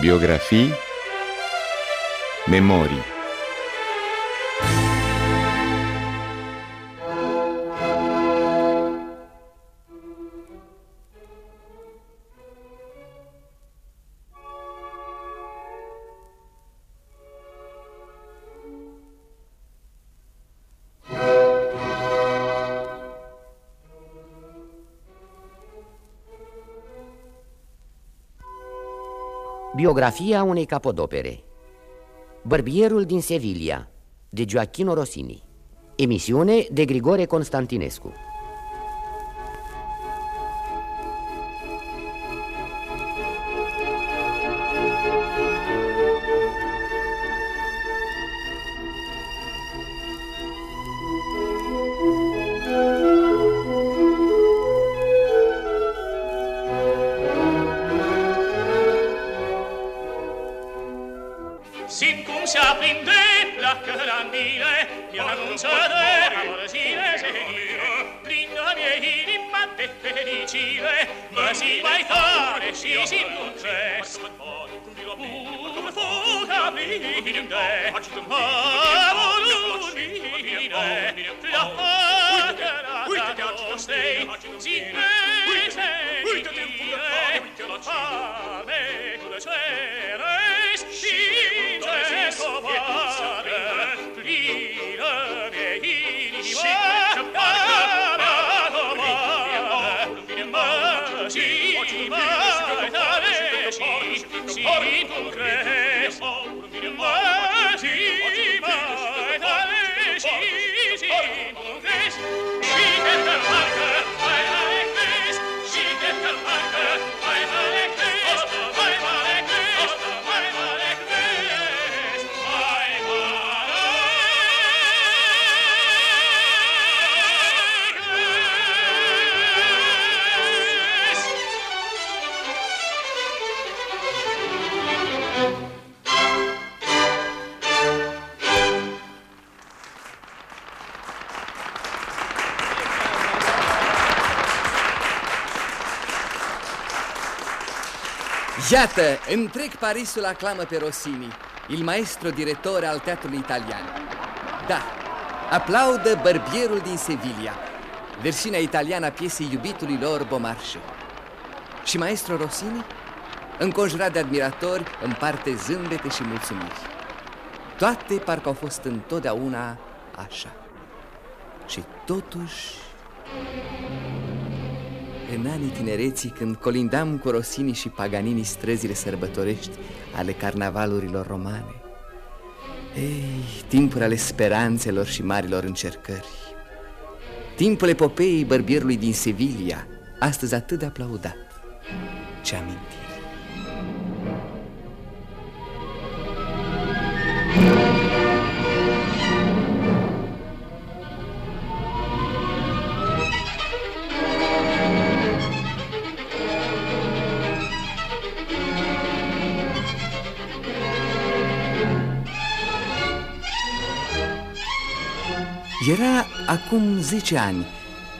Biografii Memorii Biografia unei capodopere. Bărbierul din Sevilla de Gioachino Rossini. Emisiune de Grigore Constantinescu 我是一 Iată, întreg Parisul aclamă pe Rossini, il maestro direttore al teatrului italian. Da, aplaudă Bărbierul din Sevilla, versiunea italiană a piesei iubitului lor Bomarșe. Și maestro Rossini, înconjurat de admiratori, împarte zâmbete și mulțumiri. Toate parcă au fost întotdeauna așa. Și totuși... În anii tinereții, când colindam cu Rosini și Paganini străzile sărbătorești ale carnavalurilor romane, ei, timpuri ale speranțelor și marilor încercări, timpul epopeii bărbierului din Sevilla, astăzi atât de aplaudat, ce amintiri. Era acum 10 ani,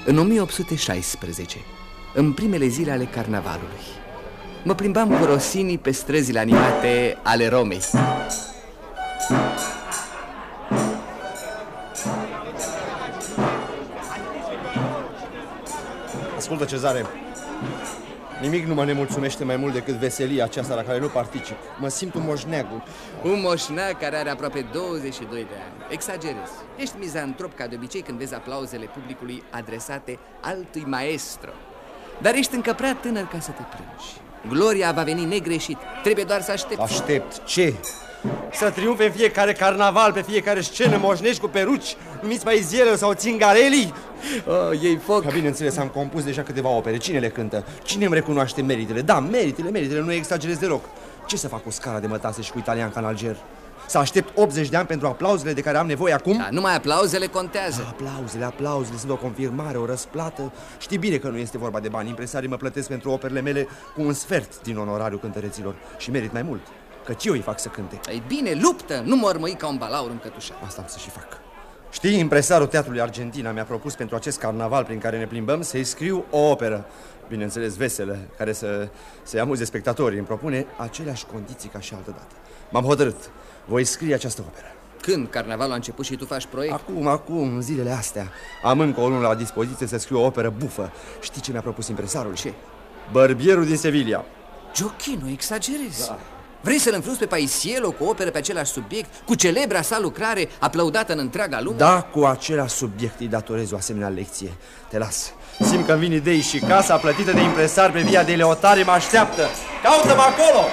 în 1816, în primele zile ale carnavalului. Mă plimbam cu Rosini pe străzile animate ale Romei. Ascultă, Cezare, Nimic nu mă nemulțumește mai mult decât veselia aceasta la care nu particip. Mă simt un moșneagul. Un moșneag care are aproape 22 de ani. Exagerez. Ești mizantrop ca de obicei când vezi aplauzele publicului adresate altui maestro. Dar ești încă prea tânăr ca să te plângi. Gloria va veni negreșit. Trebuie doar să aștepți. Aștept. Ce? Să triumfe în fiecare carnaval, pe fiecare scenă, moșnești cu peruci, numiți mai ziele sau țingarelii? Oh, ei foc. Ca bineînțeles, am compus deja câteva opere. Cine le cântă? Cine îmi recunoaște meritele? Da, meritele, meritele, nu exagerez deloc. Ce să fac cu scara de mătase și cu italian ca în Alger? Să aștept 80 de ani pentru aplauzele de care am nevoie acum? Da, numai aplauzele contează. Da, aplauzele, aplauzele sunt o confirmare, o răsplată. Știi bine că nu este vorba de bani. Impresarii mă plătesc pentru operele mele cu un sfert din onorariul cântăreților și merit mai mult. Căci eu îi fac să cânte. Ei bine, luptă, nu mă ca un balaur în cătușa. Asta am să și fac. Știi, impresarul Teatrului Argentina mi-a propus pentru acest carnaval prin care ne plimbăm să-i scriu o operă. bineînțeles veselă, care să, să amuze spectatorii. Îmi propune aceleași condiții ca și altă dată. M-am hotărât. Voi scrie această operă. Când carnavalul a început și tu faci proiect? Acum, acum, în zilele astea. Am încă o lună la dispoziție să scriu o operă bufă. Știi ce mi-a propus impresarul? Ce? Bărbierul din Sevilla. Giochino, exagerezi. Da. Vrei să-l înfrunzi pe Paisielo cu o operă pe același subiect, cu celebra sa lucrare aplaudată în întreaga lume? Da, cu același subiect îi datorez o asemenea lecție. Te las. Simt că vin idei și casa plătită de impresar pe via de Leotare mă așteaptă. Caută-mă acolo!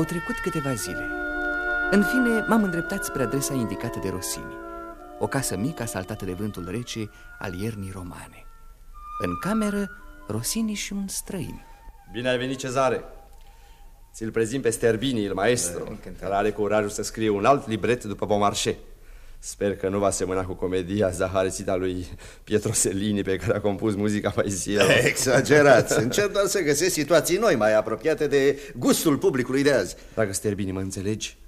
Au trecut câteva zile. În fine, m-am îndreptat spre adresa indicată de Rossini. O casă mică asaltată de vântul rece al iernii romane. În cameră, Rossini și un străin. Bine ai venit, Cezare! Ți-l prezint pe Sterbini, il maestro, care are curajul să scrie un alt libret după Beaumarchais. Sper că nu va semăna cu comedia zaharățită lui Pietro Sellini pe care a compus muzica Paisiello. Exagerați! Încerc doar să găsesc situații noi, mai apropiate de gustul publicului de azi. Dragă Sterbini, mă înțelegi?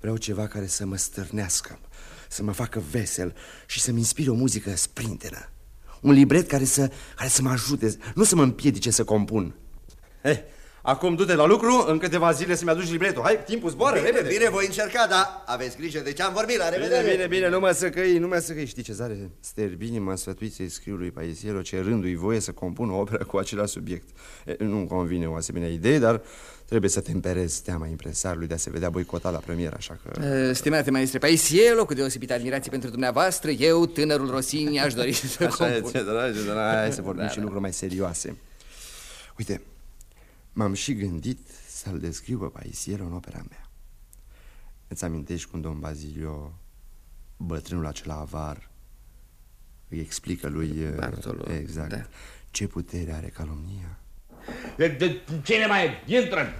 Vreau ceva care să mă stârnească, să mă facă vesel și să-mi inspire o muzică sprintenă. Un libret care să, care să mă ajute, nu să mă împiedice să compun. Eh, Acum du-te la lucru, în câteva zile să-mi aduci libretul. Hai, timpul zboară, bine, repede. Bine, voi încerca, dar aveți grijă de ce am vorbit, la revedere. Bine, bine, bine, nu mă săcăi, nu mă săcăi. Știi, Cezare, Sterbini m-a sfătuit să-i scriu lui Paisiero cerându-i voie să compună o operă cu același subiect. Nu-mi convine o asemenea idee, dar trebuie să temperezi teama impresarului de a se vedea boicotat la premieră, așa că... Uh, stimate maestre Paisielo, cu deosebită admirație pentru dumneavoastră, eu, tânărul Rosini, aș dori să compun. Așa, dragi, dragi, hai să vorbim da, și da. lucruri mai serioase. Uite, M-am și gândit să-l descriu pe Paisiero în opera mea. Îți amintești cum domn Bazilio, bătrânul acela avar, îi explică lui... Uh, Bartolo, exact. Da. Ce putere are calomnia? De, de, cine mai intră?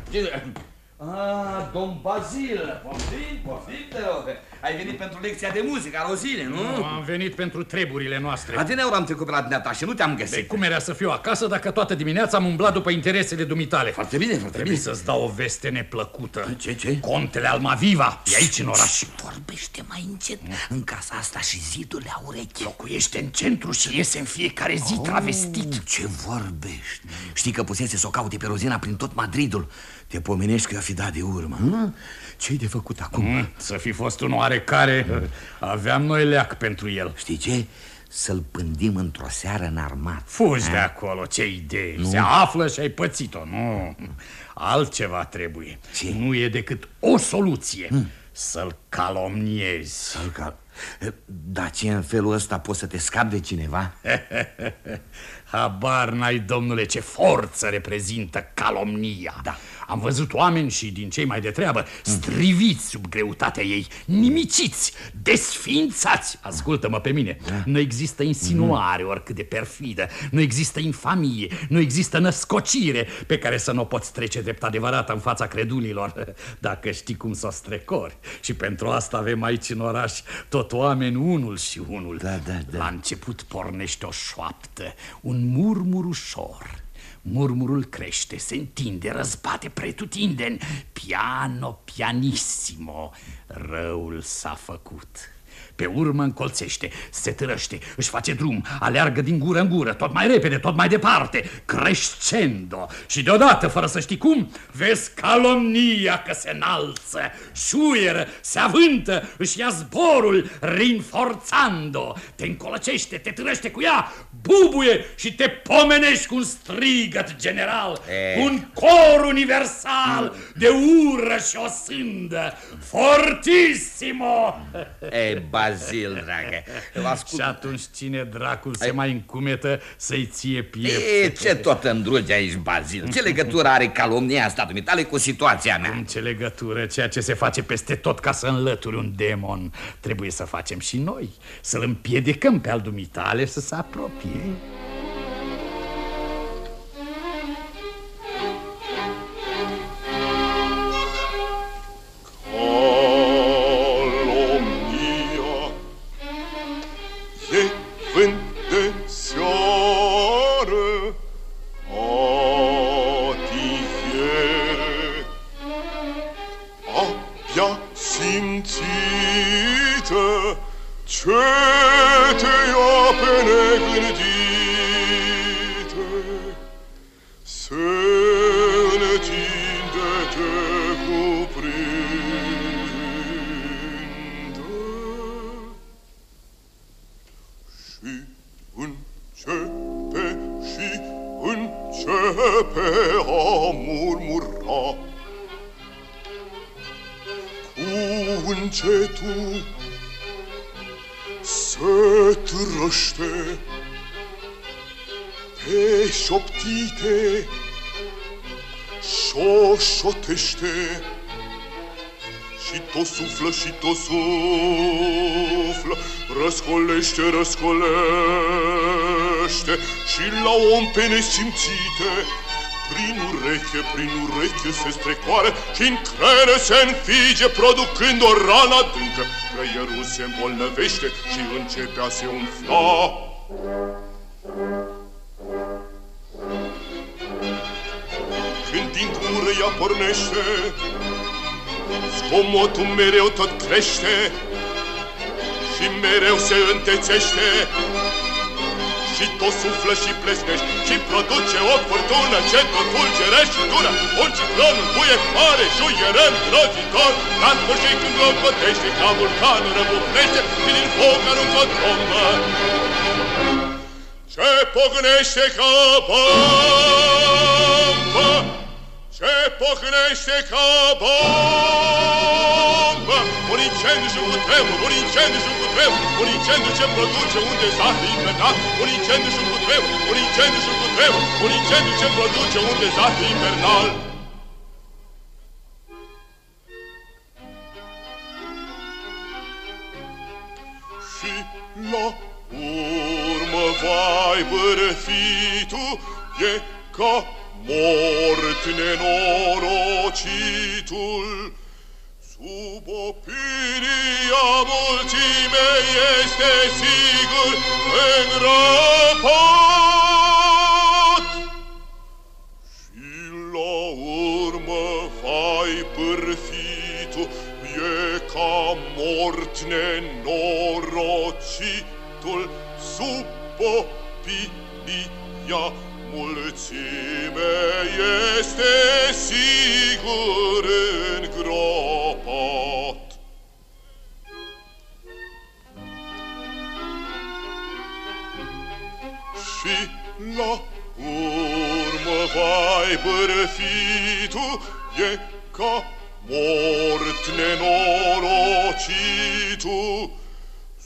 Ah, domn Bazil, poftim, poftim, te rog. Ai venit pentru lecția de muzică a Rozine, nu? Nu, am venit pentru treburile noastre. Adineauri am trecut pe la dumneata și nu te-am găsit. De cum era să fiu acasă dacă toată dimineața am umblat după interesele dumitale? Foarte bine, foarte Trebuie bine. să-ți dau o veste neplăcută. Ce, ce? Contele Almaviva, e aici în oraș. Vorbește mai încet. În casa asta și zidurile au urechi. Locuiește în centru și iese în fiecare zi oh, travestit. Ce vorbești? Știi că pusese să o caute pe Rozina prin tot Madridul. Te pomenești că i-a fi dat de urmă. Hmm? Ce-i de făcut acum? Mm, să fi fost un oarecare, aveam noi leac pentru el. Știi ce? Să-l pândim într-o seară în armat. Fugi de acolo, ce idee. Nu? Se află și ai pățit-o. Nu, altceva trebuie. Ce? Nu e decât o soluție. Mm. Să-l calomniezi. Să-l cal... Dar ce în felul ăsta poți să te scapi de cineva? Habar n-ai, domnule, ce forță reprezintă calomnia. Da. Am văzut oameni și din cei mai de treabă striviți sub greutatea ei, nimiciți, desfințați. Ascultă-mă pe mine, da. nu există insinuare oricât de perfidă, nu există infamie, nu există născocire pe care să nu o poți trece drept adevărată în fața credulilor, dacă știi cum să o strecori. Și pentru asta avem aici în oraș tot oameni unul și unul. Da, da, da. La început pornește o șoaptă, un murmur ușor Murmurul crește, se întinde, răzbate pretutindeni. Piano, pianissimo, răul s-a făcut. Pe urmă încolțește, se târăște, își face drum, aleargă din gură în gură, tot mai repede, tot mai departe, crescendo. Și deodată, fără să știi cum, vezi calomnia că se înalță, șuieră, se avântă, își ia zborul, rinforțando. Te încolăcește, te târăște cu ea, bubuie și te pomenești cu un strigăt general, e. cu un cor universal de ură și o sândă. Fortissimo! E, Bazil, dragă. Ascult... Și atunci cine dracul Ai... se mai încumetă să-i ție piept? E, ce tot îndrugi aici, Bazil? Ce legătură are calomnia asta dumitale cu situația mea? În ce legătură? Ceea ce se face peste tot ca să înlături un demon trebuie să facem și noi. Să-l împiedicăm pe al dumitale să se apropie. e Sete io peneglidite, se ne tindete cuprinde. Și începe, și începe a murmura, cu încetul se trăște pe șoptite șoșotește și tot suflă și tot suflă răscolește, răscolește și la om pe nesimțite prin ureche, prin ureche se strecoară și în crene se înfige, producând o rană adâncă. Creierul se îmbolnăvește și începe a se umfla. Când din gură ea pornește, zgomotul mereu tot crește și mereu se întețește și tot suflă și plesnește și produce o furtună ce tot fulgere și dură. Un ciclon, un buiec mare, juierăm grozitor, ca în sfârșit când locotește, ca vulcan răbufnește și din foc aruncă o trombă. Ce pognește ca bombă, ce pocnește ca bombă, un incendiu și un cutremur, un incendiu și un cutremur, un incendiu ce produce un dezastru infernal, un incendiu și un cutremur, un incendiu și un cutremur, un incendiu ce produce un dezastru infernal. Și la urmă, vai, bărfitul, e ca mort nenorocitul. Sub opinia mulțimei este sigur îngropat. Și la urmă, vai, bârfitul, e ca mort nenorocitul sub opinia mulțimei este sigur la urmă, vai, bărfitul e ca mort nenorocitul,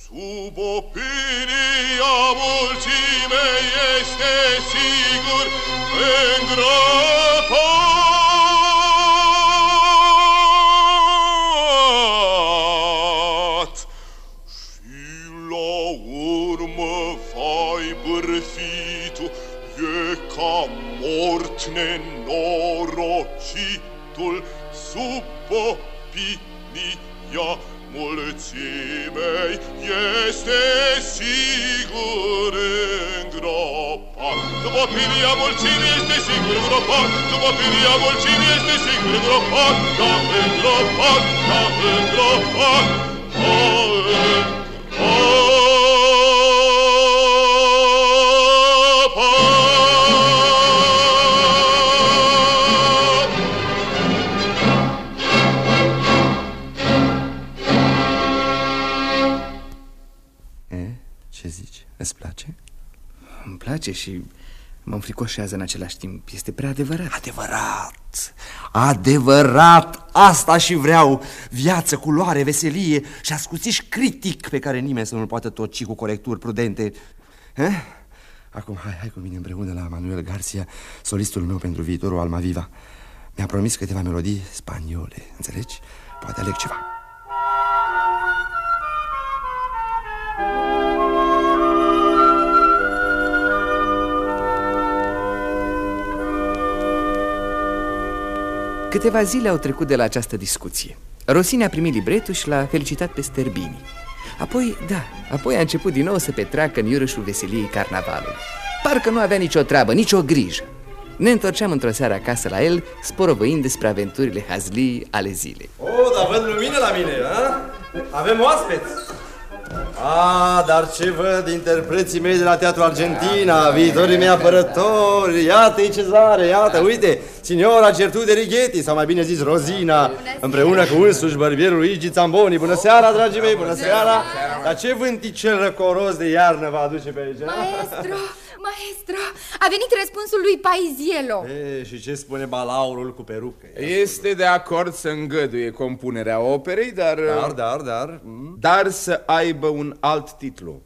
Sub opinia mulțimei este sigur îngropat. Opinia mulțimei este sigur îngropat. După opinia mulțimii este sigur îngropat, după opinia mulțimii este sigur îngropat, da îngropat, da îngropat, da îngropat. Place și mă înfricoșează în același timp. Este prea adevărat. Adevărat! Adevărat! Asta și vreau! Viață, culoare, veselie și ascuțiș critic pe care nimeni să nu-l poată toci cu corecturi prudente. Eh? Acum, hai, hai cu mine împreună la Manuel Garcia, solistul meu pentru viitorul Alma Viva. Mi-a promis câteva melodii spaniole, înțelegi? Poate aleg ceva. Câteva zile au trecut de la această discuție. Rosini a primit libretul și l-a felicitat pe Sterbini. Apoi, da, apoi a început din nou să petreacă în iurășul veseliei carnavalului. Parcă nu avea nicio treabă, nicio grijă. Ne întorceam într-o seară acasă la el, sporovăind despre aventurile hazlii ale zilei. O, dar văd lumină la mine, a? Avem oaspeți! A, dar ce văd interpreții mei de la Teatru Argentina, viitorii mei apărători, iată-i Cezare, iată, uite, signora Gertrude Righetti, sau mai bine zis Rozina, împreună cu însuși bărbierul Luigi Zamboni. Bună seara, dragii mei, bună seara! Dar ce vânticel răcoros de iarnă va aduce pe aici? a? Maestro, maestro, a venit răspunsul lui Paizielo. E, și ce spune balaurul cu perucă? Este de acord să îngăduie compunerea operei, dar... Dar, dar, dar... mm. Dar să aibă un alt titlu.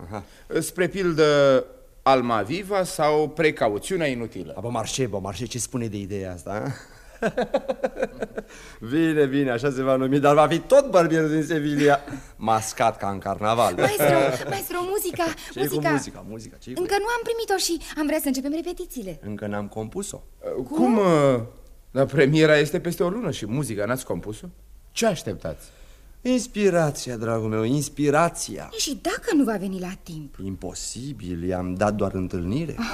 Spre pildă Almaviva sau Precauțiunea inutilă. Bă, Marșe, bă, Marșe, ce spune de ideea asta? a? bine, bine, așa se va numi, dar va fi tot barbierul din Sevilla, mascat ca în carnaval. Maestro, maestro, muzica, ce cu muzica. muzica, muzica, ce Încă nu am primit-o și am vrea să începem repetițiile. Încă n-am compus-o. Cum? uh, Dar premiera este peste o lună și muzica n-ați compus-o? Ce așteptați? Inspirația, dragul meu, inspirația. Și dacă nu va veni la timp? Imposibil, i-am dat doar întâlnire.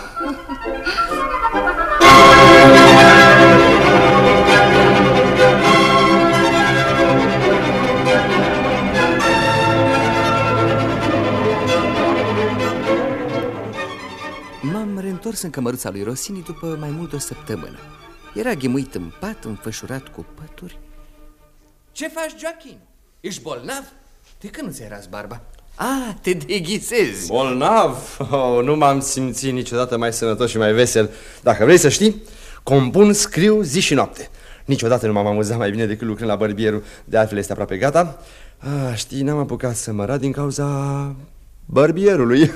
M-am reîntors în cămăruța lui Rosini după mai mult de o săptămână. Era ghemuit în pat, înfășurat cu pături. Ce faci, Joaquin? Ești bolnav? De când nu ți-ai ras barba? Ah, te deghizezi. Bolnav? Oh, nu m-am simțit niciodată mai sănătos și mai vesel. Dacă vrei să știi, compun, scriu zi și noapte. Niciodată nu m-am amuzat mai bine decât lucrând la bărbierul. De altfel este aproape gata. Ah, știi, n-am apucat să mă rad din cauza bărbierului.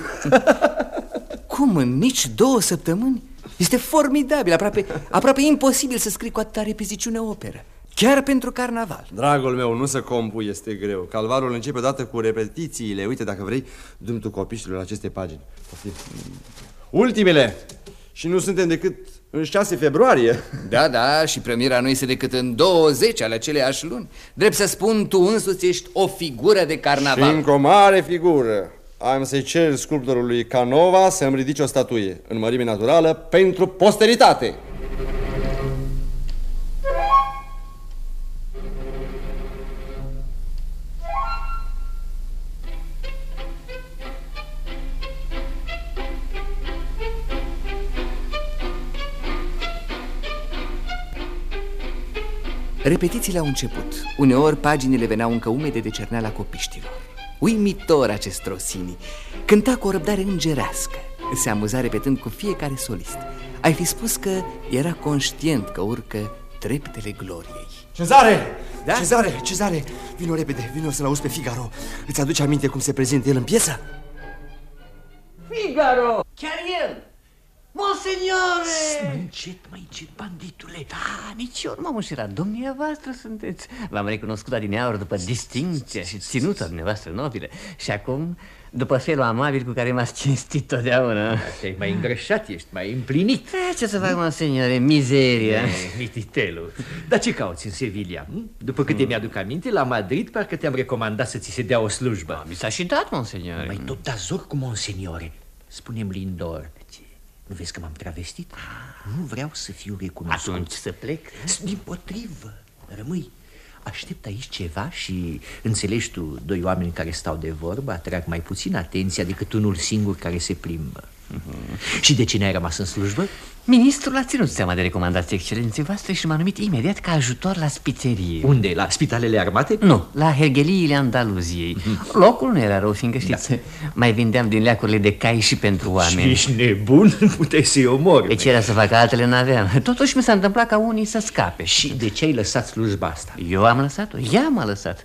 Cum, în nici două săptămâni? Este formidabil, aproape, aproape imposibil să scrii cu atâta repeziciune o operă. Chiar pentru carnaval. Dragul meu, nu să compui este greu. Calvarul începe odată cu repetițiile. Uite, dacă vrei, dăm tu copiștilor aceste pagini. Poftim. Ultimele! Și nu suntem decât în 6 februarie. Da, da, și premiera nu este decât în 20 ale aceleiași luni. Drept să spun, tu însuți ești o figură de Și carnaval. încă o mare figură. Am să-i cer sculptorului Canova să-mi ridice o statuie în mărime naturală pentru posteritate. Repetițiile au început. Uneori paginile veneau încă umede de cerneala copiștilor. Uimitor acest Rossini. Cânta cu o răbdare îngerească. Se amuza repetând cu fiecare solist. Ai fi spus că era conștient că urcă treptele gloriei. Cezare! Da? Cezare, Cezare, vino repede, vino să-l auzi pe Figaro. Îți aduce aminte cum se prezintă el în piesă? Figaro! Chiar el! Monsignore! Încet, mai încet, banditule? Da, nici eu nu m-am înșerat Dumneavoastră sunteți. V-am recunoscut adineauri după distincția și ținuta dumneavoastră nobile Și acum, după felul amabil cu care m-ați cinstit totdeauna. Te-ai mai îngrășat, ești mai împlinit. Eh, Ce să fac, monsignore, mizeria Eh, Mititelul Dar ce cauți în Sevilla? hm? După câte mi-aduc aminte, la Madrid parcă te-am recomandat să ți se dea o slujbă. Mi s-a și dat, monsignore Mai tot da zor cu monsignore Spune-mi, Lindor Nu vezi că m-am travestit? Nu vreau să fiu recunoscut. Atunci să plec? Din potrivă, rămâi. Aștept aici ceva și înțelegi tu Doi oameni care stau de vorbă Atrag mai puțin atenția decât unul singur care se plimbă. Și de cine ai rămas în slujbă? Ministrul a ținut seama de recomandații excelenței voastre și m-a numit imediat ca ajutor la spițerie. Unde? La spitalele armate? Nu, la hergheliile Andaluziei. Locul nu era rău, fiindcă știți Mai vindeam din leacurile de cai și pentru oameni. Ești nebun? Puteai să-i omori. Deci era să fac altele n-aveam. Totuși mi s-a întâmplat ca unii să scape. Și de ce ai lăsat slujba asta? Eu am lăsat-o, ea m-a lăsat.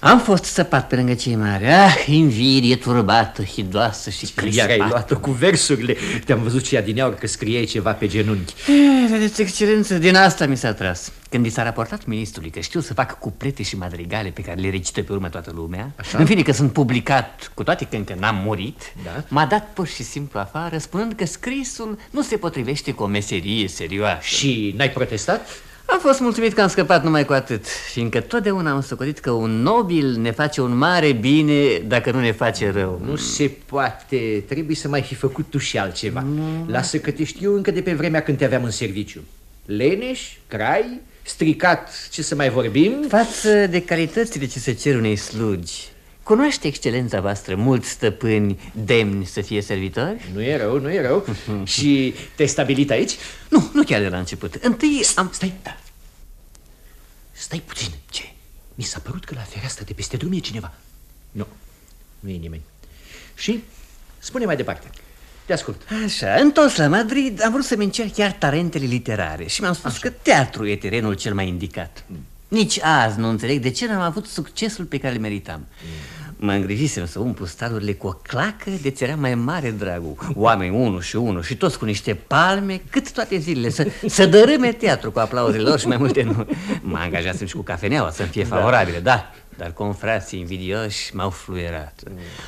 Am fost săpat pe lângă cei mari. Ah, invidie turbată, hidoasă și Iar ai crispată luat-o cu versurile. Te-am văzut și adineauri că scriei ceva pe genunchi Eh, Vedeți, excelență, din asta mi s-a tras Când i s-a raportat ministrului că știu să fac cuplete și madrigale Pe care le recită pe urmă toată lumea Așa? În fine că sunt publicat, cu toate că încă n-am murit Da. M-a dat pur și simplu afară Spunând că scrisul nu se potrivește cu o meserie serioasă Și n-ai protestat? Am fost mulțumit că am scăpat numai cu atât, fiindcă totdeauna am socotit că un nobil ne face un mare bine dacă nu ne face rău. Nu se poate, trebuie să mai fi făcut tu și altceva. Nu. Lasă că te știu încă de pe vremea când te aveam în serviciu. Leneș, crai, stricat, ce să mai vorbim? Față de calitățile ce se cer unei slugi, Cunoaște excelența voastră mulți stăpâni demni să fie servitori? Nu e rău, nu e rău. și te-ai stabilit aici? Nu, nu chiar de la început. Întâi am... Stai, da. Stai puțin. Ce? Mi s-a părut că la fereastră de peste drum e cineva. Nu, nu e nimeni. Și spune mai departe. Te ascult. Așa, întors la Madrid, am vrut să-mi încerc chiar talentele literare și mi-am spus Așa. că teatru e terenul cel mai indicat. Mm. Nici azi nu înțeleg de ce n-am avut succesul pe care îl meritam. Mm. Mă îngrijisem să umplu stalurile cu o clacă de țerea mai mare dragul Oameni unul și unul și toți cu niște palme cât toate zilele Să, să dărâme teatru cu aplauzele lor și mai multe nu Mă angajasem și cu cafeneaua să-mi fie favorabile, da, da dar confrații invidioși m-au fluierat.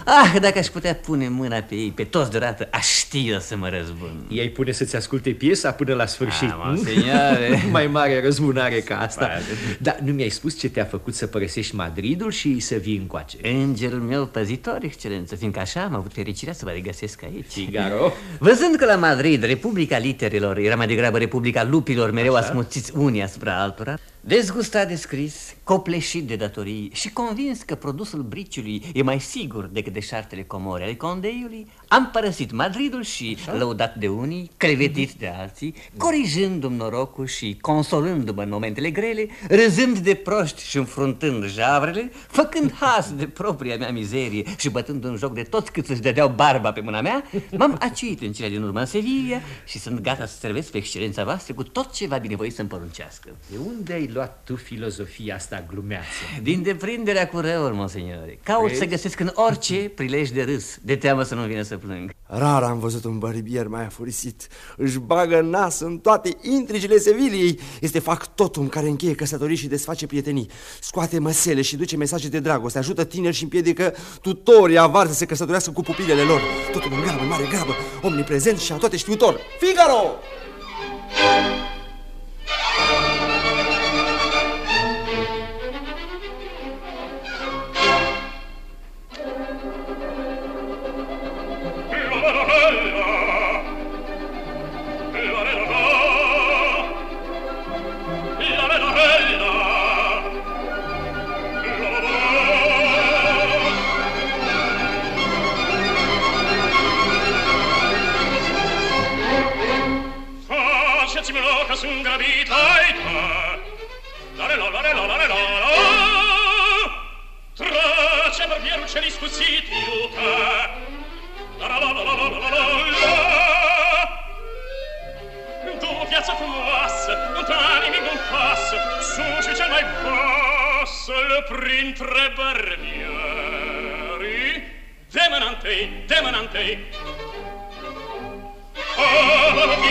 Ah, dacă aș putea pune mâna pe ei, pe toți deodată, aș ști să mă răzbun. Ei pune să-ți asculte piesa până la sfârșit? Ah, Mai mare răzbunare ca asta. Dar nu mi-ai spus ce te-a făcut să părăsești Madridul și să vii încoace? Îngerul meu păzitor, excelență, fiindcă așa am avut fericirea să vă regăsesc aici. Figaro. Văzând că la Madrid, Republica Literelor era mai degrabă Republica Lupilor Mereu așa? asmuțiți unii asupra altora Dezgustat de scris, copleșit de datorii și convins că produsul briciului e mai sigur decât de șartele comore ale condeiului, am părăsit Madridul și, Așa? lăudat de unii, crevetit de alții, corijându-mi norocul și consolându-mă în momentele grele, râzând de proști și înfruntând javrele, făcând has de propria mea mizerie și bătând un joc de toți cât își dădeau barba pe mâna mea, m-am aciuit în cele din urmă în Sevilla și sunt gata să servesc pe excelența voastră cu tot ce va binevoi să-mi poruncească. De unde ai luat tu filozofia asta glumeață? Din deprinderea cu răul, monsignore. Caut Crezi? să găsesc în orice prilej de râs, de teamă să nu vină să plâng. Rar am văzut un bărbier mai afurisit. Își bagă nas în toate intrigile Seviliei. Este factotum care încheie căsătorii și desface prietenii. Scoate măsele și duce mesaje de dragoste. Ajută tineri și împiedică tutorii avari să se căsătorească cu pupilele lor. Totul în grabă, în mare grabă, omniprezent și a toate știutor. Figaro!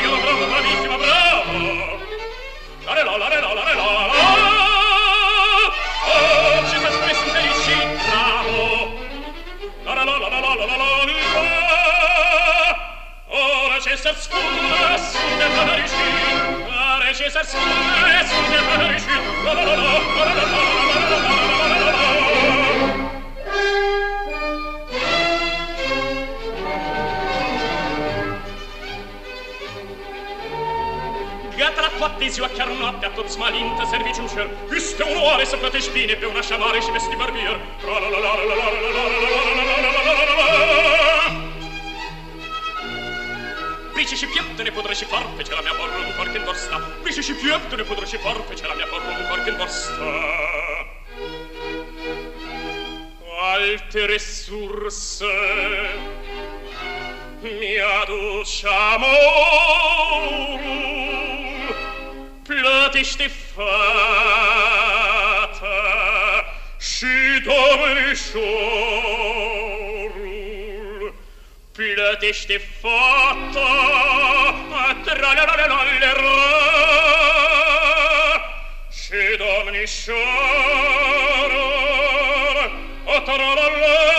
bravo, bravo, bravissimo, bravo! La re la, la re la, la re la, la! Pattesio a chiarnotte a tots malinta serviciusher Hüste un oare sopra te spine pe una sciamare ci vesti barbier Tra la la la la la la la la la la la la la la la la Prisci piatto ne potresti far Fece la mea mia porro un qualche in borsta Prisci piatto ne potresti far Fece la mea porro cu qualche in borsta Alte risorse Mia dolce amore Platiste fata Si domini plătește fata, tra la la la la la Și domnișoara, tra la la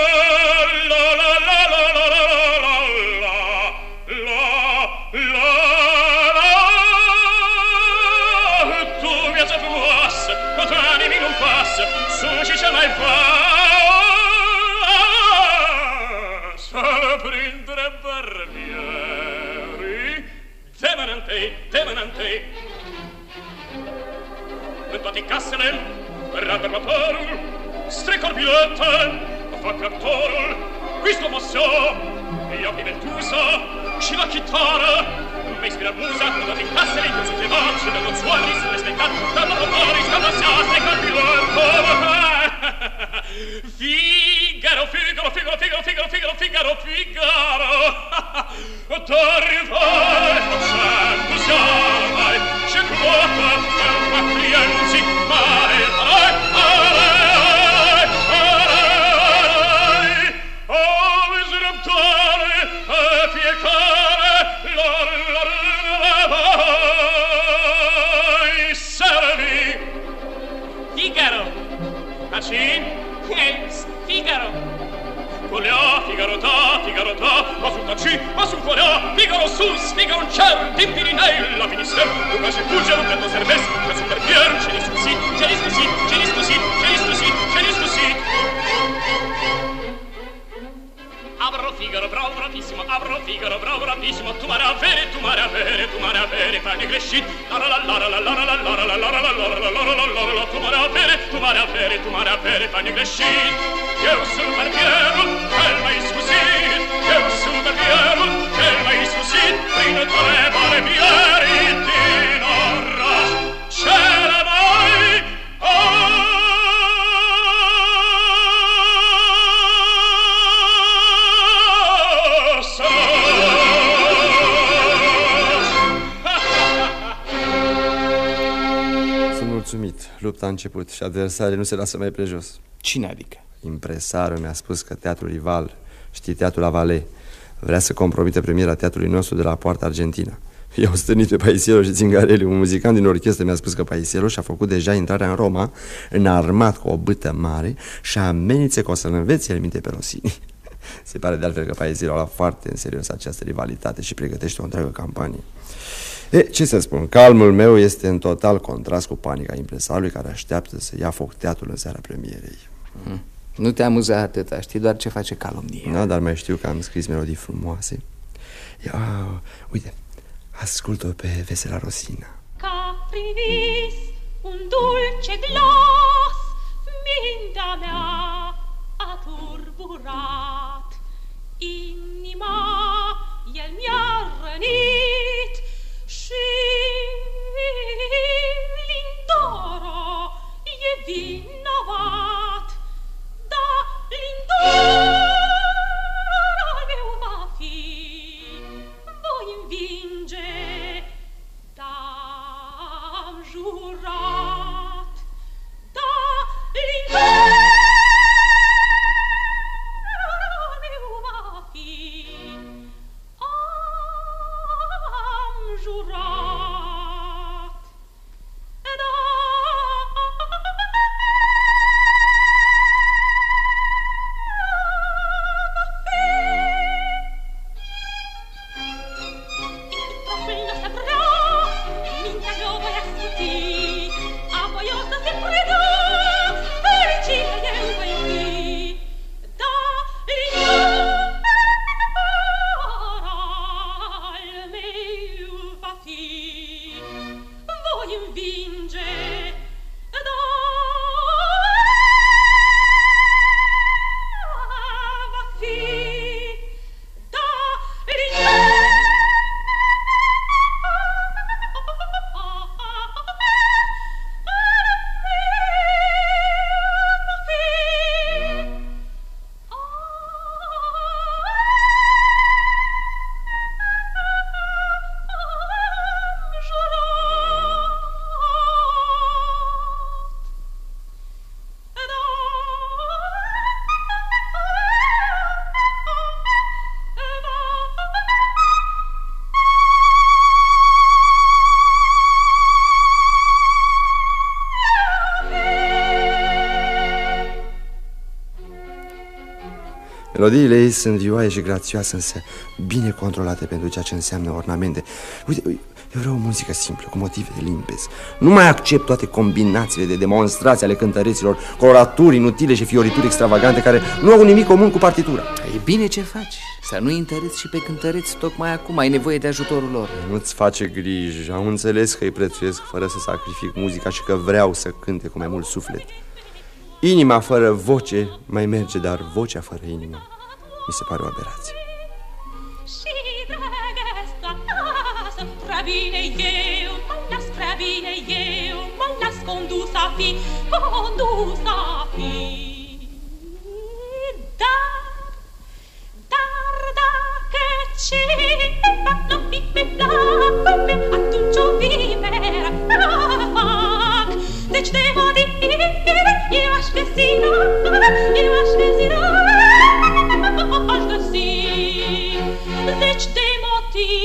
Lupta a început și adversarii nu se lasă mai prejos. Cine adică? Impresarul mi-a spus că teatrul rival, știi, teatrul la Valet, vrea să compromite premiera teatrului nostru de la Poarta Argentina. I-au stârnit pe Paisielo și Zingarelli. Un muzicant din orchestră mi-a spus că Paisielo și-a făcut deja intrarea în Roma, înarmat cu o bâtă mare și amenințe că o să-l învețe el minte pe Rossini. Se pare de altfel că Paisielo a luat foarte în serios această rivalitate și pregătește o întreagă campanie. E, ce să spun, calmul meu este în total contrast cu panica impresarului care așteaptă să ia foc teatrul în seara premierei. Mhm. Nu te amuza atâta, știi doar ce face calomnie. Da, dar mai știu că am scris melodii frumoase. Ia, uite, ascult-o pe Vesela Rosina. Ca prin vis un dulce glas mintea mea a turburat. Inima el mi-a rănit și lindoro je vinovat da lindoro! Melodiile ei sunt vioaie și grațioase, însă bine controlate pentru ceea ce înseamnă ornamente. Uite, uite Eu vreau o muzică simplă, cu motive limpezi. Nu mai accept toate combinațiile de demonstrații ale cântăreților, coloraturi inutile și fiorituri extravagante care nu au nimic comun cu partitura. E bine ce faci, să nu întăreți și pe cântăreți tocmai acum, ai nevoie de ajutorul lor. Nu-ți face griji, am înțeles că îi prețuiesc fără să sacrific muzica și că vreau să cânte cu mai mult suflet. Inima fără voce mai merge, dar vocea fără inimă mi se pare o aberație. Și dragostea ta să prea bine eu, mă las prea bine eu, mă las condus a fi, condus a fi. Dar, dar dacă ceva nu fi pe placul meu, atunci o vivere fac. Deci de motive eu aș găsi, eu aș găsi,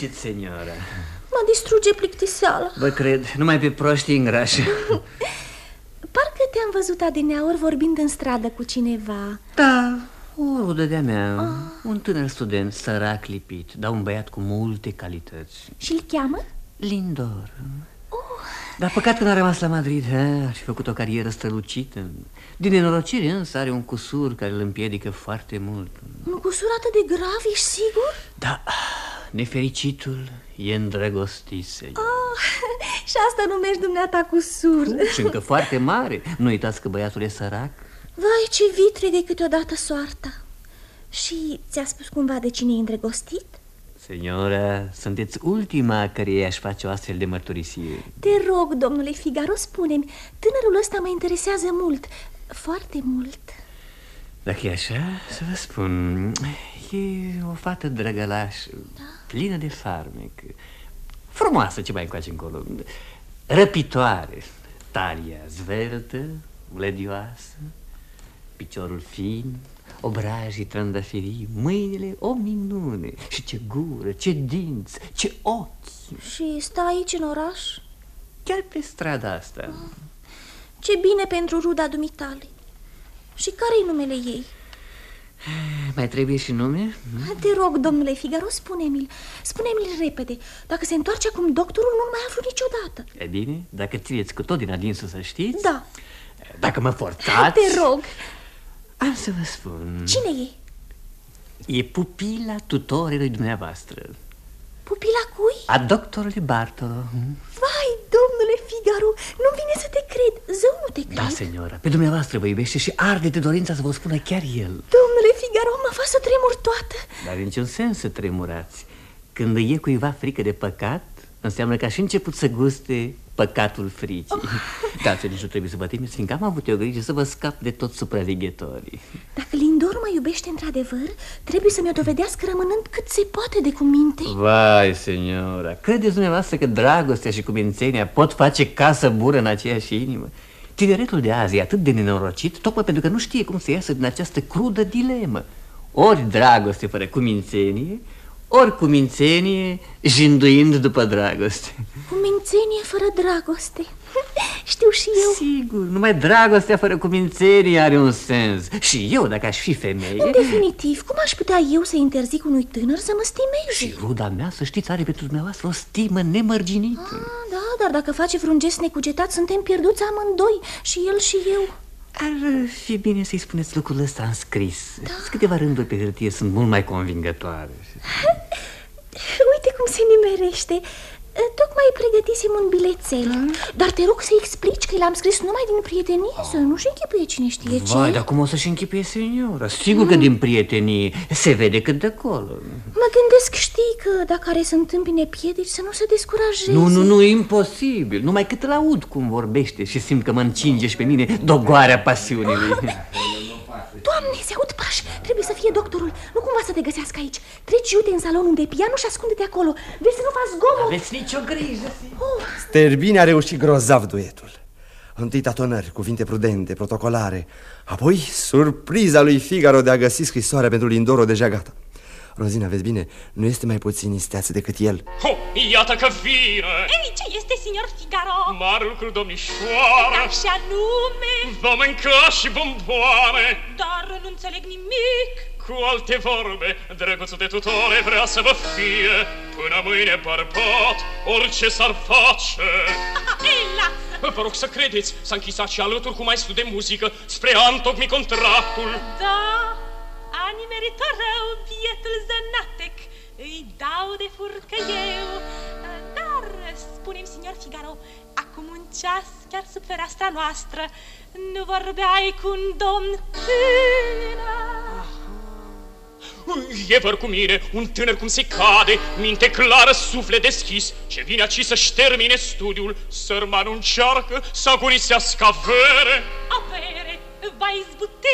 văd. Cum o duceți, seniora? Mă distruge plictiseala. Vă cred, numai pe proști îngrașă. Parcă te-am văzut adineaori vorbind în stradă cu cineva. Da, o rudă de-a mea, un tânăr student, sărac lipit, dar un băiat cu multe calități. Și îl cheamă? Lindor. Dar păcat că n-a rămas la Madrid, he? ar fi făcut o carieră strălucită. Din nenorocire însă are un cusur care îl împiedică foarte mult. Un cusur atât de grav, ești sigur? Da, nefericitul e îndrăgostit, senior. Oh, și asta numești dumneata cusur. Și încă foarte mare. Nu uitați că băiatul e sărac. Vai, ce vitre de câteodată soarta. Și ți-a spus cumva de cine e îndrăgostit? Seniora, sunteți ultima care i-aș face o astfel de mărturisire. Te rog, domnule Figaro, spune-mi, tânărul ăsta mă interesează mult, foarte mult. Dacă e așa, să vă spun, e o fată drăgălașă, plină de farmec, frumoasă ce mai încoace încolo, răpitoare, talia zveltă, vlădioasă, piciorul fin, obrajii trăndafirii, mâinile o minune și ce gură, ce dinți, ce ochi. Și stă aici în oraș? Chiar pe strada asta. Ce bine pentru ruda dumitale. Și care-i numele ei? Mai trebuie și nume? Te rog, domnule Figaro, spune-mi-l. Spune-mi-l repede. Dacă se întoarce acum doctorul, nu mai aflu niciodată. E bine, dacă țineți cu tot din adinsul să știți. Da. Dacă mă forțați. Te rog. Am să vă spun. Cine e? E pupila tutorului dumneavoastră. Pupila cui? A doctorului Bartolo. Vai, domnule Figaro, nu vine să te cred. Zău nu te cred. Da, señora, pe dumneavoastră vă iubește și arde de dorința să vă spună chiar el Domnule Figaro, mă fac să tremur toată. Dar în niciun sens să tremurați? Când îi e cuiva frică de păcat Înseamnă că a și început să guste păcatul fricii. Oh. Da, nici nu trebuie să vă temeți Fiindcă am avut eu grijă să vă scap de toți supraveghetorii. Dacă Lindor mă iubește într-adevăr Trebuie să mi-o dovedească rămânând cât se poate de cuminte Vai, señora, credeți dumneavoastră că dragostea și cumințenia pot face casă bură în aceeași inimă? Tineretul de azi e atât de nenorocit Tocmai pentru că nu știe cum să iasă din această crudă dilemă. Ori dragoste fără cumințenie ori cu mințenie, jinduind după dragoste. Cu mințenie fără dragoste. Știu și eu. Sigur, numai dragostea fără cumințenie are un sens. Și eu, dacă aș fi femeie În definitiv, cum aș putea eu să interzic unui tânăr să mă stimeze? Și ruda mea, să știți, are pentru dumneavoastră o stimă nemărginită ah, Da, dar dacă face vreun gest necugetat, suntem pierduți amândoi Și el și eu ar fi bine să-i spuneți lucrul ăsta în scris. Da. Câteva rânduri pe hârtie sunt mult mai convingătoare Uite cum se nimerește Tocmai pregătisem un bilețel. Dar te rog să-i explici că l-am scris numai din prietenie Să nu-și închipuie cine știe ce. Vai, dar cum o să-și închipuie seniora? Sigur mm. că din prietenie se vede cât de acolo. Mă gândesc, știi, că dacă are să întâmpine piedici Să nu se descurajeze. Nu, nu, nu, imposibil. Numai cât îl aud cum vorbește și simt că mă încinge și pe mine dogoarea pasiunii Doamne, se aud pași. Trebuie să fie doctorul. Nu cumva să te găsească aici. Treci iute în salonul de piano și ascunde-te acolo. Vezi să nu faci zgomot. Aveți nicio grijă. Oh. Sterbine a reușit grozav duetul. Întâi tatonări, cuvinte prudente, protocolare Apoi surpriza lui Figaro de a găsi scrisoarea pentru Lindoro deja gata Rozina, vezi bine, nu este mai puțin isteață decât el. Oh, Iată că vine! Ei, ce este, signor Figaro? Mare lucru, domnișoară. Dar și anume Va mânca și bomboane Dar nu înțeleg nimic. Cu alte vorbe, drăguțul de tutore vrea să vă fie. Până mâine bărbat, orice s-ar face. Ei, lasă Vă rog să credeți, s-a închis și alături cu maestru de muzică Spre a întocmi contractul. Da, a nimerit rău bietul zănatec Îi dau de furcă eu Dar, spune-mi, signor Figaro Acum un ceas, chiar sub fereastra noastră Nu vorbeai cu un domn tânăr E văr cu mine, un tânăr cum se cade, minte clară, suflet deschis, ce vine aici să-și ștermine studiul, sărmanul încearcă să agonisească avere. Avere? Va izbuti?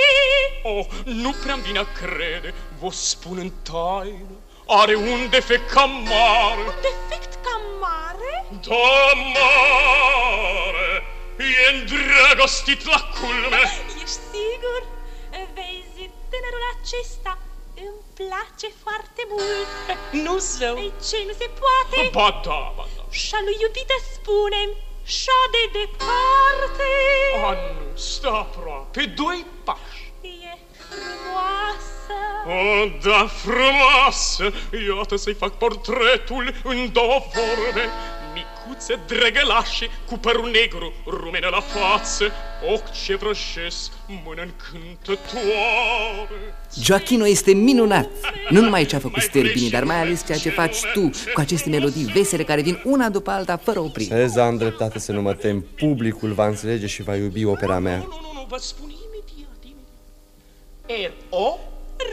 Oh, nu prea bine a crede, vă spun în taină, are un defect cam mare. Un defect cam mare? Da, mare! E îndrăgostit la culme. Ești sigur? Vezi, tânărul acesta îmi place foarte mult. Nu zău. Ei, ce nu se poate? Ba da, ba da. Și-a lui iubită spune-mi, și de departe. A, nu, stă aproape, doi pași. E frumoasă. O, da, frumoasă. Iată să-i fac portretul în două vorbe. Micuțe dregălașe, cu părul negru, rumenă la față, ochi ce vrăjesc, mână încântătoare. Gioachino este minunat! Nu numai ce a făcut Sterbini, dar mai ales ceea ce faci tu cu aceste melodii vesele care vin una după alta fără oprire. Ceza am dreptate să nu mă tem. Publicul va înțelege și va iubi opera mea. Nu, nu, nu, vă spun imediat, imediat. R-O?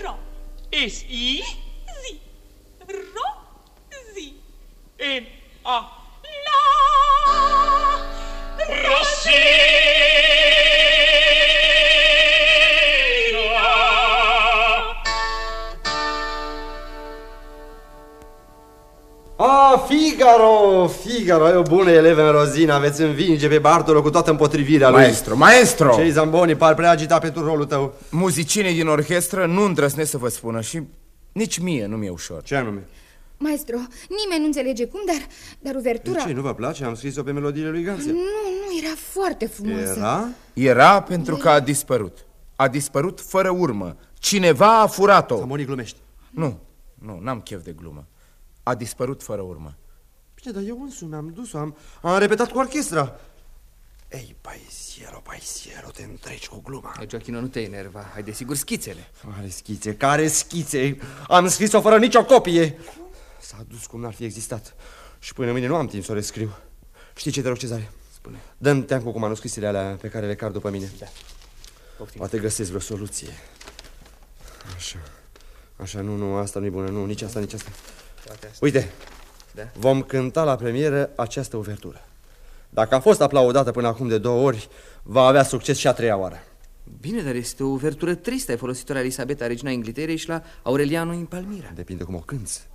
Ro. S-I? Zi. Ro. Zi. N-A. La. Ah, Figaro! Figaro, ai o bună elevă în Rozina, aveți învinge pe Bartolo cu toată împotrivirea lui. Maestro, maestro! Cei zamboni par prea agitat pentru rolul tău. Muzicienii din orchestră nu îndrăsnesc să vă spună și nici mie nu mi-e ușor. Ce anume? Maestro, nimeni nu înțelege cum, dar, dar uvertura... De ce, nu vă place? Am scris-o pe melodiile lui Gansia. Nu, nu, era foarte frumoasă. Era? Era pentru că a dispărut. A dispărut fără urmă. Cineva a furat-o. Samoni, glumești. Nu, nu, n-am chef de glumă. A dispărut fără urmă. Bine, dar eu însumi am dus-o, am, am repetat cu orchestra. Ei, paisiero, paisiero, te întreci cu gluma. Hai, Gioachino, nu te enerva. Hai, desigur, schițele. Care schițe, care schițe? Am scris-o fără nicio copie. S-a dus cum n-ar fi existat. Și până mâine nu am timp să o rescriu. Știi ce te rog, Cezare? Spune. Dă-mi teancul cu manuscrisele alea pe care le car după mine. Da. Poftim. Poate găsesc vreo soluție. Așa. Așa, nu, nu, asta nu-i bună, nu, nici asta, nici asta. Poate asta. Uite, Da? vom cânta la premieră această uvertură. Dacă a fost aplaudată până acum de două ori, va avea succes și a treia oară. Bine, dar este o uvertură tristă. Ai folosit-o la Elisabeta, regina Ingliterei și la Aureliano în Palmira. Depinde cum o cânți.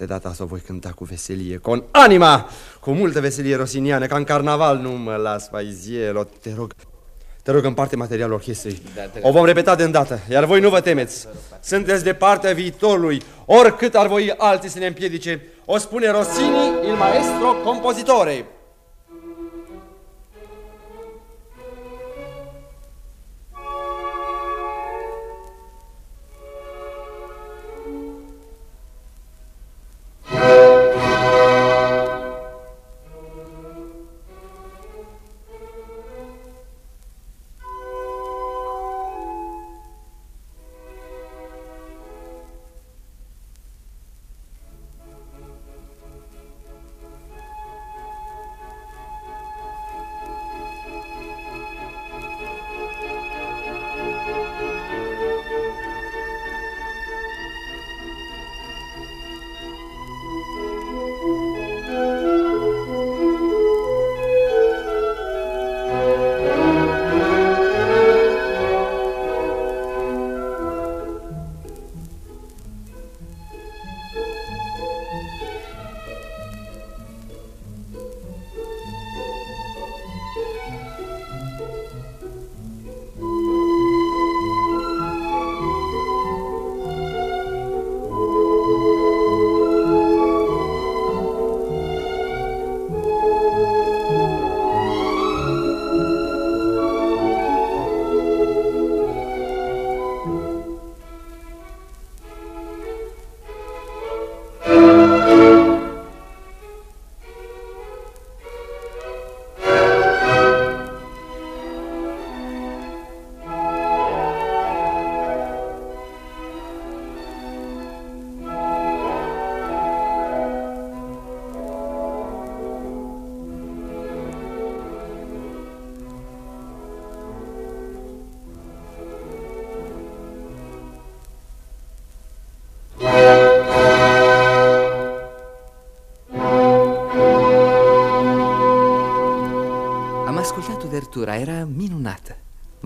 De data asta o voi cânta cu veselie, con anima, cu multă veselie rosiniană, ca în carnaval. Nu mă las, Paizielo, te rog. Te rog, împarte materialul orchestrei. Da, te- O vom repeta de îndată, iar voi nu vă temeți. Sunteți de partea viitorului, oricât ar voi alții să ne împiedice. O spune Rossini, il maestro compositore.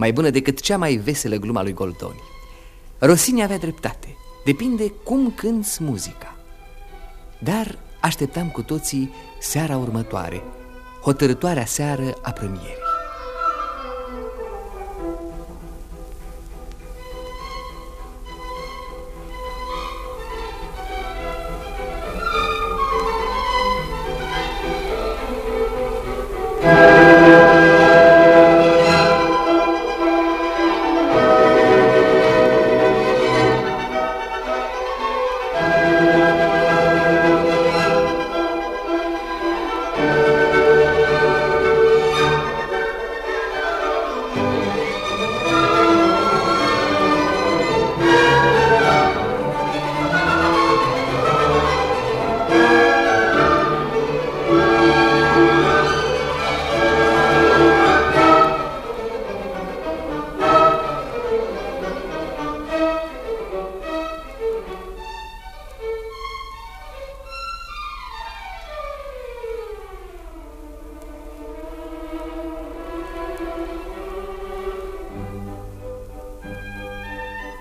Mai bună decât cea mai veselă gluma lui Goldoni. Rossini avea dreptate. Depinde cum cânți muzica. Dar așteptam cu toții seara următoare, hotărătoarea seară a premierii.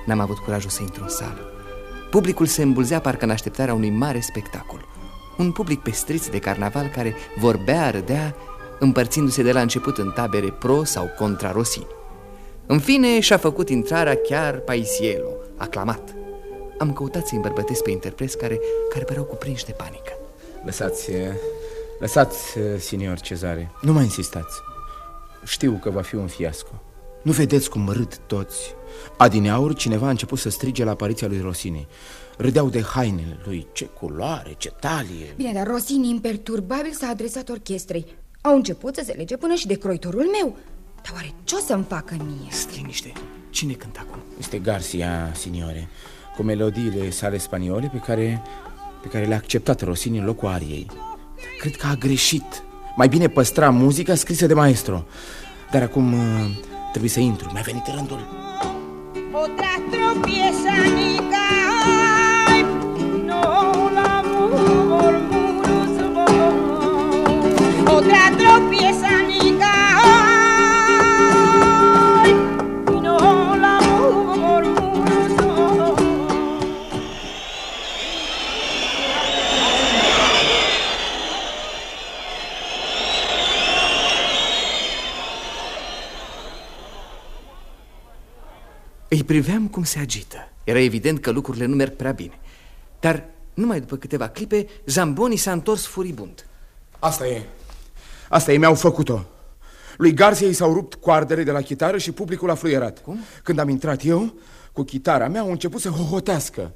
N-am avut curajul să intru în sală. Publicul se îmbulzea parcă în așteptarea unui mare spectacol. Un public pestriț de carnaval care vorbea, râdea, împărțindu-se de la început în tabere pro sau contra Rosini. În fine, și-a făcut intrarea chiar Paisielo, aclamat. Am căutat să-i îmbărbătesc pe interpreți care, care păreau cuprinși de panică. Lăsați, lăsați, signor Cezare. Nu mai insistați. Știu că va fi un fiasco. Nu vedeți cum râd toți? Adineauri cineva a început să strige la apariția lui Rosini. Râdeau de hainele lui, ce culoare, ce talie. Bine, dar Rosini, imperturbabil, s-a adresat orchestrei. Au început să se lege până și de croitorul meu. Dar oare ce o să-mi facă mie? Liniște. Cine cântă acum? Este Garcia, signore, cu melodiile sale spaniole pe care, pe care le-a acceptat Rosini în locul ariei. Cred că a greșit. Mai bine păstra muzica scrisă de maestro. Dar acum uh, trebuie să intru. Mi-a venit rândul. otras tropiezan y caen. Îi priveam cum se agită. Era evident că lucrurile nu merg prea bine. Dar numai după câteva clipe, Zamboni s-a întors furibund. Asta e. Asta e, mi-au făcut-o. Lui Garcia i s-au rupt coardele de la chitară și publicul a fluierat. Cum? Când am intrat eu, cu chitara mea, au început să hohotească.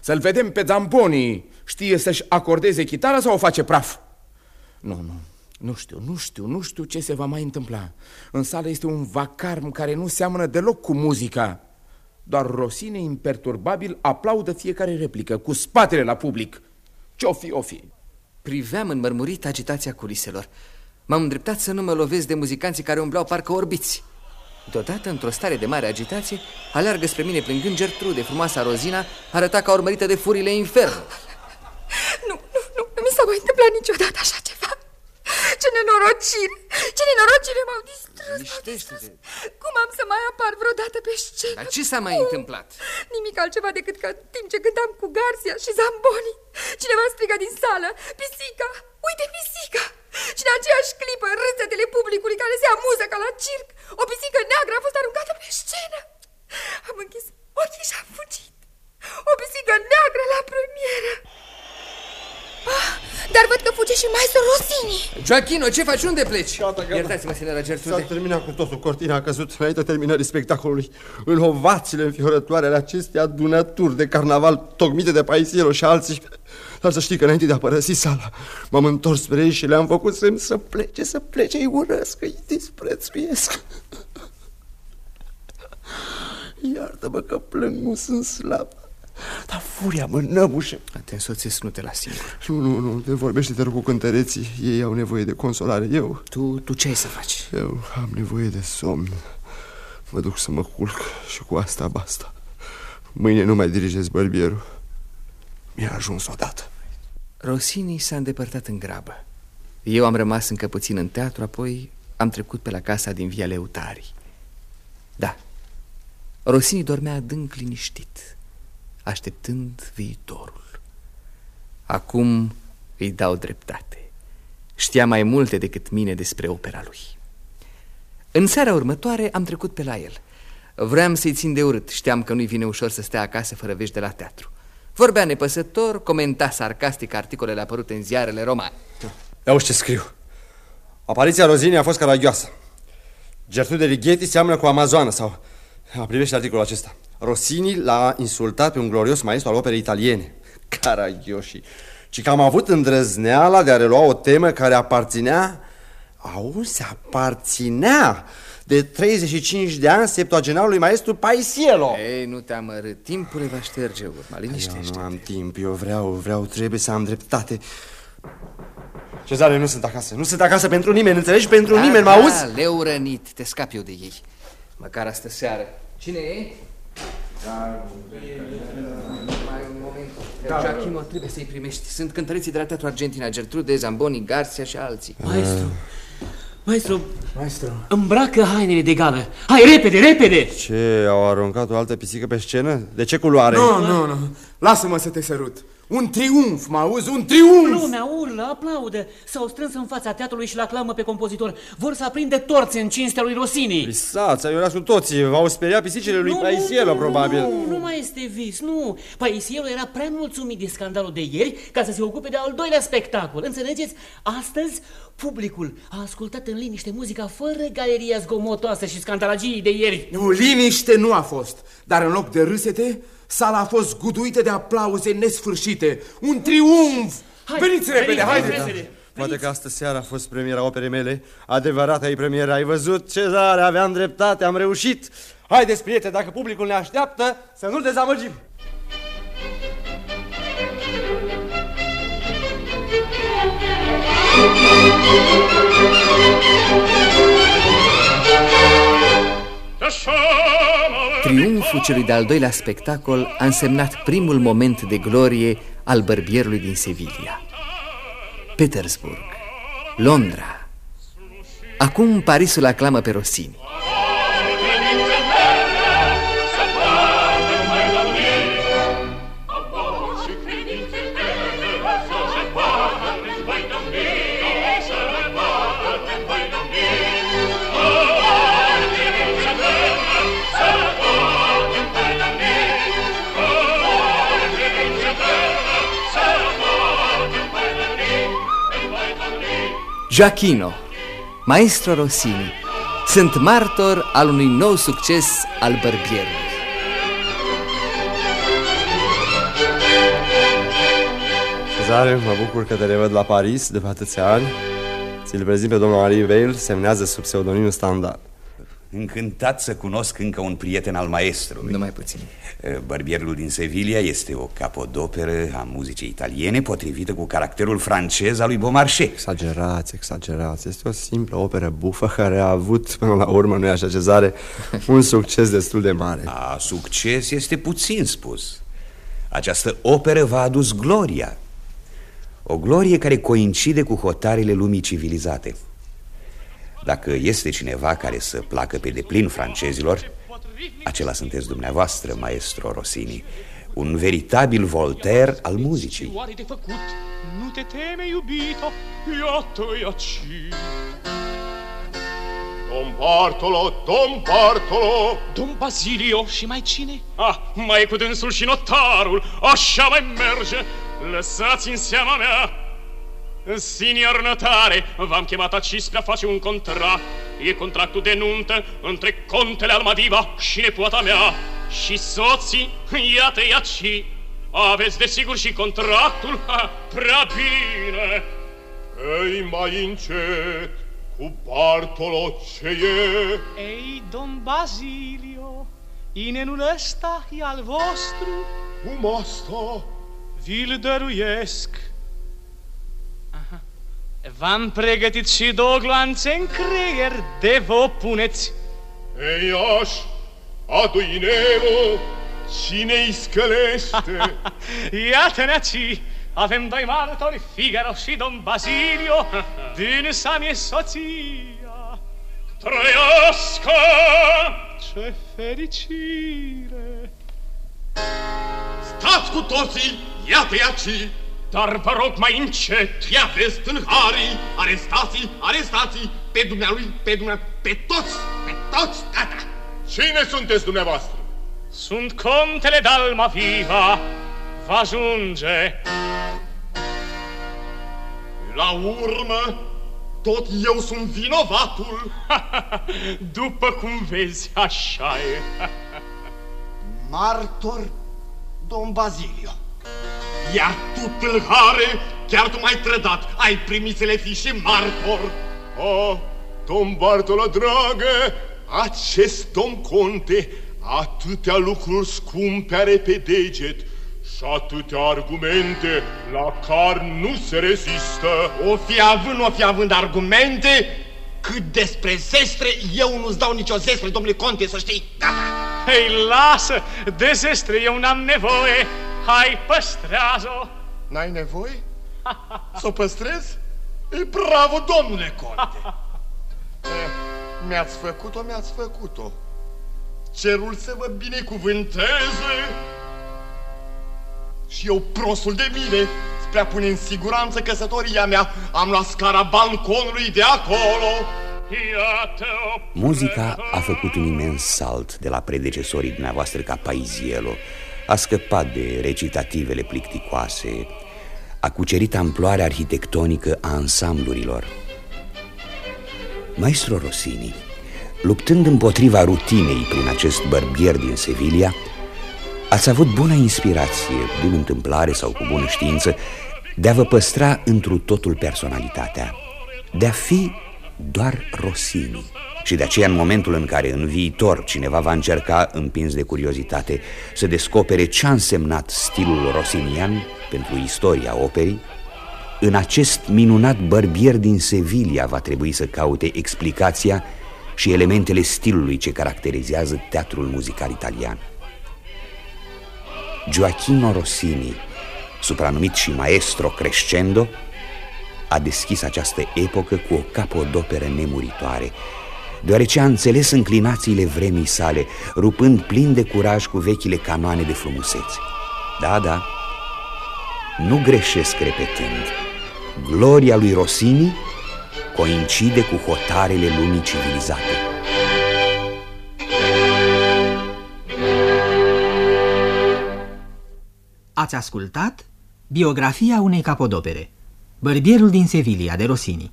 Să-l vedem pe Zamboni. Știe să-și acordeze chitara sau o face praf? Nu, nu. Nu știu, nu știu, nu știu ce se va mai întâmpla. În sală este un vacarm care nu seamănă deloc cu muzica. Doar Rosine, imperturbabil, aplaudă fiecare replică, cu spatele la public. Ce-o fi, o fi. Priveam înmărmurit agitația culiselor. M-am îndreptat să nu mă lovesc de muzicanții care umblau parcă orbiți. Deodată, într-o stare de mare agitație, aleargă spre mine plângând Gertrude, frumoasa Rozina, arăta ca urmărită de furile infern. Nu, nu, nu, nu mi s-a mai întâmplat niciodată așa ceva. Ce nenorocire! Ce nenorocire m-au distrus! Liștește-te! Cum am să mai apar vreodată pe scenă? Dar ce s-a mai întâmplat? Nimic altceva decât că în timp ce cântam cu Garcia și Zamboni, cineva striga din sală, pisica, uite pisica! Și în aceeași clipă, în râsetele publicului care se amuză ca la circ, o pisică neagră a fost aruncată pe scenă. Am închis ochii și am fugit. O pisică neagră la premieră. Ah, dar văd că fuge și maestru Rosini. Joachino, ce faci? Unde pleci? Iertați-mă, senora S-a Gertrude. terminat cu totul, cortina a căzut înainte terminării spectacolului. În ovațiile înfiorătoare ale acestei adunături de carnaval tocmite de Paisiero și alții. Dar să știi că înainte de a părăsi sala, m-am întors spre ei și le-am făcut semn să plece, să plece, îi urăsc, îi disprețuiesc. Iartă-mă că plâng, nu sunt slab. Dar furia mă năbușe. Te însoțesc, nu te las singur. Nu, nu, nu, te vorbește te rog cu cântăreții. Ei au nevoie de consolare. Eu... Tu, tu ce ai să faci? Eu am nevoie de somn. Mă duc să mă culc și cu asta basta. Mâine nu mai dirigez bărbierul. Mi-a ajuns odată. Rosini s-a îndepărtat în grabă. Eu am rămas încă puțin în teatru, apoi am trecut pe la casa din Via Leutari. Da, Rosini dormea adânc liniștit, așteptând viitorul. Acum îi dau dreptate. Știa mai multe decât mine despre opera lui. În seara următoare am trecut pe la el. Vreau să-i țin de urât, știam că nu-i vine ușor să stea acasă fără vești de la teatru. Vorbea nepăsător, comenta sarcastic articolele apărute în ziarele romane. Ia uite ce scriu. Apariția Rozinii a fost caragioasă. Gertrude Righetti seamănă cu Amazoană sau... A, privește articolul acesta. Rossini l-a insultat pe un glorios maestru al operei italiene. Caragioși. Și că am avut îndrăzneala de a relua o temă care aparținea... Auzi, aparținea de 35 de ani septuagenarului maestru Paisielo. Ei, nu te amărât, timpul le va șterge urma, liniștește Eu nu am timp, eu vreau, vreau, trebuie să am dreptate. Cezare, nu sunt acasă, nu sunt acasă pentru nimeni, înțelegi? Pentru da, nimeni, mă da, auzi? leu rănit, te scapi eu de ei. Măcar astă seară. Cine e? Mai un moment. Da. Giacomo, trebuie să-i primești. Sunt cântăreții de la Teatru Argentina, Gertrude, Zamboni, Garcia și alții. Maestru, maestru, maestru, îmbracă hainele de gală. Hai, repede, repede! Ce, au aruncat o altă pisică pe scenă? De ce culoare? Nu, nu, nu. Lasă-mă să te sărut. Un triumf, mă auzi? Un triumf! Lumea urlă, aplaudă. S-au strâns în fața teatrului și la clamă pe compozitor. Vor să aprinde torțe în cinstea lui Rossini. Pisați, aiurea cu toții. V-au speriat pisicile lui Paisiello, probabil. Nu, nu mai este vis, nu. Paisiello era prea mulțumit de scandalul de ieri ca să se ocupe de al doilea spectacol. Înțelegeți? Astăzi, publicul a ascultat în liniște muzica fără galeria zgomotoasă și scandalagii de ieri. Nu, liniște nu a fost, dar în loc de râsete, sala a fost guduită de aplauze nesfârșite. Un triumf! Hai, Veniți repede, haideți! Da. Poate că astă seara a fost premiera operei mele Adevărata ei premieră Ai văzut, Cezare, aveam dreptate, am reușit Haideți, prieteni, dacă publicul ne așteaptă Să nu-l dezamăgim Triumful celui de-al doilea spectacol a însemnat primul moment de glorie al bărbierului din Sevilla. Petersburg, Londra. Acum Parisul aclamă pe Rossini. Gioachino, Maestro Rossini, sunt martor al unui nou succes al bărbierului. Cezare, mă bucur că te revăd la Paris după atâția ani Ți-l prezint pe domnul Marie Veil, semnează sub pseudonimul standard Încântat să cunosc încă un prieten al maestrului. Numai puțin. Bărbierul din Sevilla este o capodoperă a muzicii italiene Potrivită cu caracterul francez al lui Beaumarchais. Exagerați, exagerați. Este o simplă operă bufă care a avut până la urmă, nu-i așa cezare Un succes destul de mare. A, Succes este puțin spus. Această operă v-a adus gloria. O glorie care coincide cu hotarele lumii civilizate dacă este cineva care să placă pe deplin francezilor, acela sunteți dumneavoastră, maestro Rossini, un veritabil Voltaire al muzicii. Oare de făcut? Nu te teme, iubito, iată-i aici. Dom Bartolo, Dom Bartolo Dom Basilio și mai cine? Ah, mai e cu dânsul și notarul Așa mai merge Lăsați în seama mea Senior notare, v-am chemat aici spre a face un contract. E contractul de nuntă între contele Almadiva și nepoata mea. Și soții, iată-i aici. Aveți desigur și contractul? Ha, prea bine. Ei, mai încet, cu Bartolo ce e? Ei, domn Basilio, inenul ăsta e al vostru? Cum asta? Vi-l dăruiesc. V-am pregătit și două gloanțe în creier, de vă puneți. Ei, aș, adu inelul, cine-i scălește? Iată-ne aici, avem doi martori, Figaro și domn Basilio, din sa mie soția. Trăiască! Ce fericire! Stați cu toții, iată-i aici! Dar vă rog mai încet. Ia vezi, tânharii, arestații, arestații, pe dumnealui, pe dumnealui, pe toți, pe toți, gata. Cine sunteți dumneavoastră? Sunt contele d'Alma Viva. Va ajunge. La urmă, tot eu sunt vinovatul. După cum vezi, așa e. Martor, domn Bazilio. Iar tu, tâlhare, chiar tu m-ai trădat, ai primit să le fii și martor. Oh, domn Bartolo, dragă, acest domn conte atâtea lucruri scumpe are pe deget și atâtea argumente la care nu se rezistă. O fi având, o fi având argumente, cât despre zestre, eu nu-ți dau nicio zestre, domnule conte, să știi. Gata! Hei, lasă, de zestre eu n-am nevoie. Hai, păstrează-o! N-ai nevoie? Să o păstrez? E bravo, domnule conte! Eh, mi-ați făcut-o, mi-ați făcut-o. Cerul să vă binecuvânteze. Și eu, prostul de mine, spre a pune în siguranță căsătoria mea, am luat scara balconului de acolo. Muzica a făcut un imens salt de la predecesorii dumneavoastră ca Paizielo, a scăpat de recitativele plicticoase, a cucerit amploarea arhitectonică a ansamblurilor. Maestro Rossini, luptând împotriva rutinei prin acest bărbier din Sevilla, ați avut bună inspirație, din întâmplare sau cu bună știință, de a vă păstra întru totul personalitatea, de a fi doar Rossini. Și de aceea, în momentul în care în viitor cineva va încerca, împins de curiozitate, să descopere ce a însemnat stilul rosinian pentru istoria operii, în acest minunat bărbier din Sevilla va trebui să caute explicația și elementele stilului ce caracterizează teatrul muzical italian. Gioachino Rossini, supranumit și maestro crescendo, a deschis această epocă cu o capodoperă nemuritoare, deoarece a înțeles înclinațiile vremii sale, rupând plin de curaj cu vechile canoane de frumusețe. Da, da, nu greșesc repetând. Gloria lui Rossini coincide cu hotarele lumii civilizate. Ați ascultat biografia unei capodopere Bărbierul din Sevilla de Rossini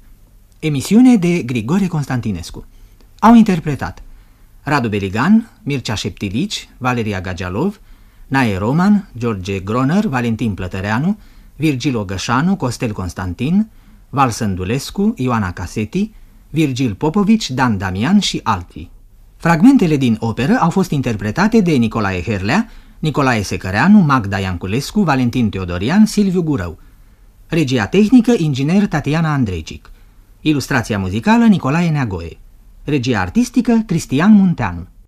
Emisiune de Grigore Constantinescu Au interpretat Radu Beligan, Mircea Șeptilici, Valeria Gagialov, Nae Roman, George Groner, Valentin Plătăreanu, Virgil Gășanu, Costel Constantin, Val Sândulescu, Ioana Caseti, Virgil Popovici, Dan Damian și alții. Fragmentele din operă au fost interpretate de Nicolae Herlea, Nicolae Secăreanu, Magda Ianculescu, Valentin Teodorian, Silviu Gurău. Regia tehnică, inginer Tatiana Andrejcic. Ilustrația muzicală, Nicolae Neagoe. Regia artistică, Cristian Munteanu.